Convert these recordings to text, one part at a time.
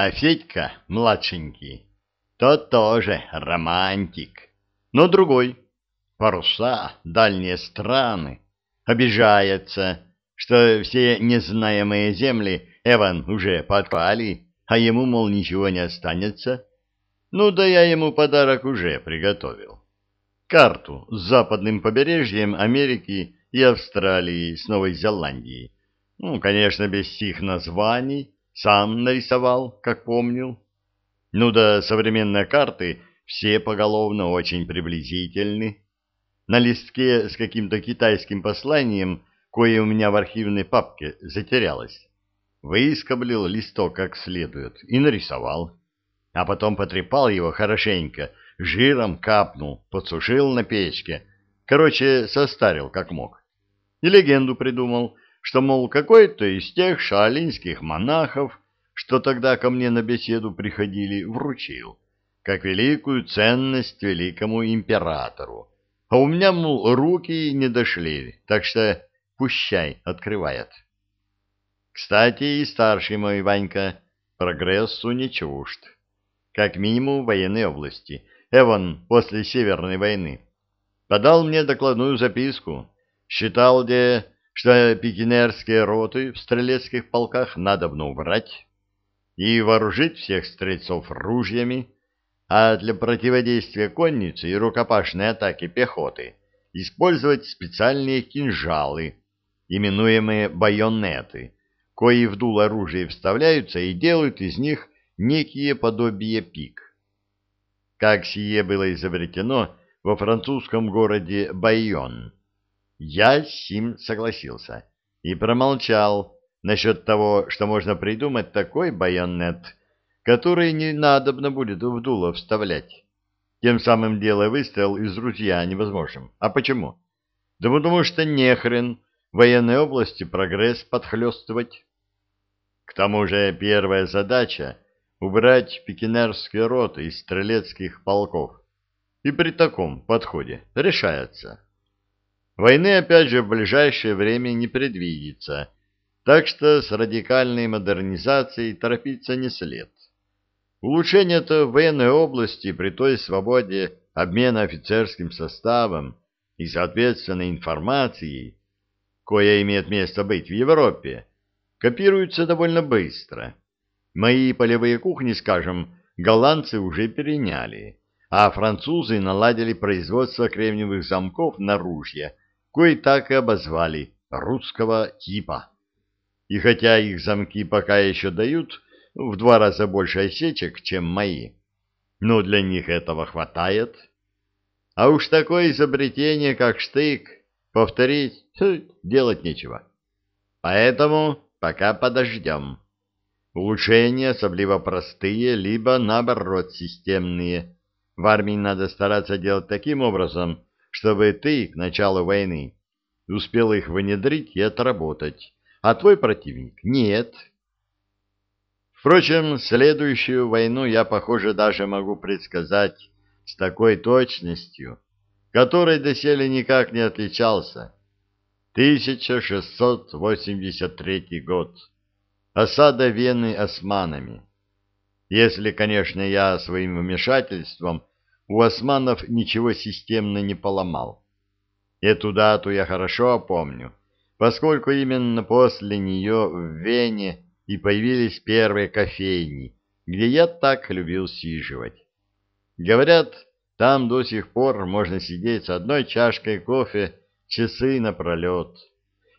А Федька, младшенький, тот тоже романтик, но другой. Паруса, дальние страны. Обижается, что все незнаемые земли Эван уже подпали, а ему, мол, ничего не останется. Ну да я ему подарок уже приготовил. Карту с западным побережьем Америки и Австралии с Новой Зеландией. Ну, конечно, без сих названий, сам нарисовал, как помнил. Ну да, современные карты все поголовно очень приблизительны. На листке с каким-то китайским посланием, кое у меня в архивной папке затерялось, выскоблил листок как следует и нарисовал. А потом потрепал его хорошенько, жиром капнул, подсушил на печке. Короче, состарил как мог. И легенду придумал, что, мол, какой-то из тех шаолинских монахов, что тогда ко мне на беседу приходили, вручил, как великую ценность великому императору. А у меня, мол, руки не дошли, так что пущай открывает. Кстати, и старший мой Ванька прогрессу не чужд. Как минимум в военной области. Эван после Северной войны подал мне докладную записку. Считал, где что пикинерские роты в стрелецких полках надобно убрать и вооружить всех стрельцов ружьями, а для противодействия конницы и рукопашной атаки пехоты использовать специальные кинжалы, именуемые байонеты, кои в дуло оружия вставляются и делают из них некие подобие пик. Как сие было изобретено во французском городе Байон – я с сим согласился и промолчал насчет того, что можно придумать такой байонет, который не надобно будет в дуло вставлять. Тем самым делая выстрел из ружья невозможным. А почему? Да потому что нехрен в военной области прогресс подхлестывать. К тому же первая задача — убрать пекинерские роты из стрелецких полков. И при таком подходе решается. Войны, опять же, в ближайшее время не предвидится, так что с радикальной модернизацией торопиться не след. Улучшение-то в военной области при той свободе обмена офицерским составом и, соответственно, информацией, кое имеет место быть в Европе, копируется довольно быстро. Мои полевые кухни, скажем, голландцы уже переняли, а французы наладили производство кремниевых замков на ружья – кое так и обозвали русского типа. И хотя их замки пока еще дают в два раза больше осечек, чем мои, но для них этого хватает. А уж такое изобретение, как штык, повторить, делать нечего. Поэтому пока подождем. Улучшения особливо простые, либо, наоборот, системные. В армии надо стараться делать таким образом, чтобы ты к началу войны успел их внедрить и отработать, а твой противник нет. Впрочем, следующую войну я, похоже, даже могу предсказать с такой точностью, которой доселе никак не отличался. 1683 год. Осада Вены османами. Если, конечно, я своим вмешательством у османов ничего системно не поломал. Эту дату я хорошо помню, поскольку именно после нее в Вене и появились первые кофейни, где я так любил сиживать. Говорят, там до сих пор можно сидеть с одной чашкой кофе часы напролет,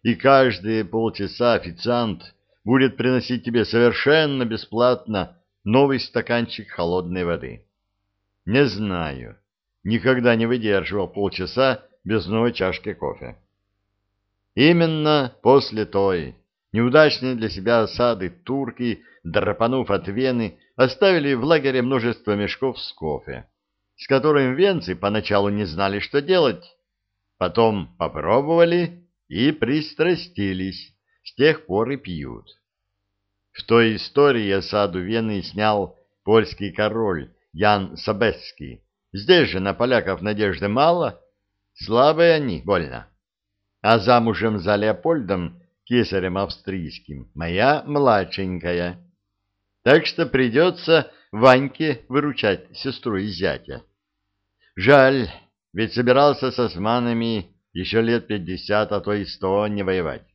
и каждые полчаса официант будет приносить тебе совершенно бесплатно новый стаканчик холодной воды. Не знаю. Никогда не выдерживал полчаса без новой чашки кофе. Именно после той неудачной для себя осады турки, драпанув от Вены, оставили в лагере множество мешков с кофе, с которым венцы поначалу не знали, что делать. Потом попробовали и пристрастились, с тех пор и пьют. В той истории осаду Вены снял польский король Ян Собесский. Здесь же на поляков надежды мало, слабые они, больно. А замужем за Леопольдом, кесарем австрийским, моя младшенькая. Так что придется Ваньке выручать сестру и зятя. Жаль, ведь собирался с османами еще лет пятьдесят, а то и сто не воевать.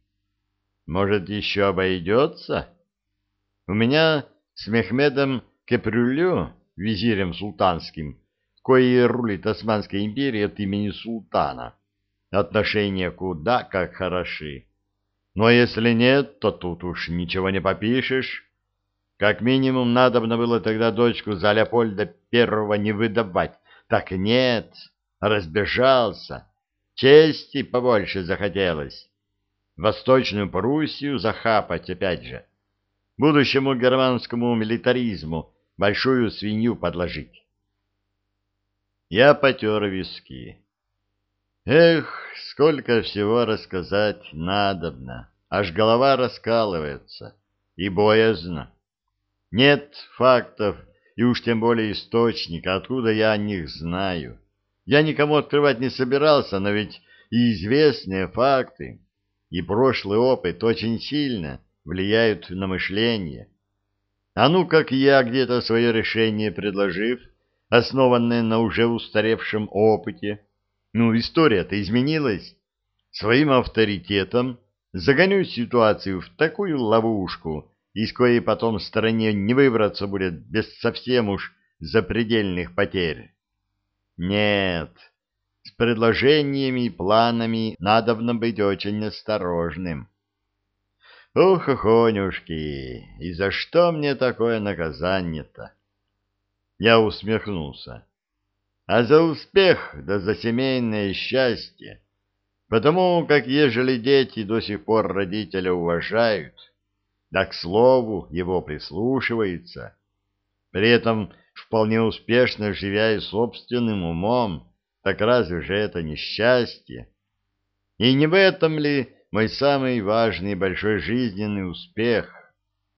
Может, еще обойдется? У меня с Мехмедом Кепрюлю, визирем султанским, кое рулит Османской империей от имени султана, отношения куда как хороши. Но если нет, то тут уж ничего не попишешь. Как минимум, надобно было тогда дочку за Леопольда Первого не выдавать. Так нет, разбежался. Чести побольше захотелось. Восточную Пруссию захапать опять же. Будущему германскому милитаризму большую свинью подложить. Я потер виски. Эх, сколько всего рассказать надобно, аж голова раскалывается, и боязно. Нет фактов, и уж тем более источника, откуда я о них знаю. Я никому открывать не собирался, но ведь и известные факты, и прошлый опыт очень сильно влияют на мышление. А ну, как я где-то свое решение предложив, основанное на уже устаревшем опыте, ну, история-то изменилась, своим авторитетом загоню ситуацию в такую ловушку, из коей потом стороне не выбраться будет без совсем уж запредельных потерь. Нет, с предложениями и планами надобно быть очень осторожным. Ух, охонюшки, и за что мне такое наказание-то? Я усмехнулся. А за успех, да за семейное счастье. Потому как ежели дети до сих пор родителя уважают, да к слову его прислушиваются, при этом вполне успешно живя и собственным умом, так разве же это не счастье? И не в этом ли мой самый важный большой жизненный успех?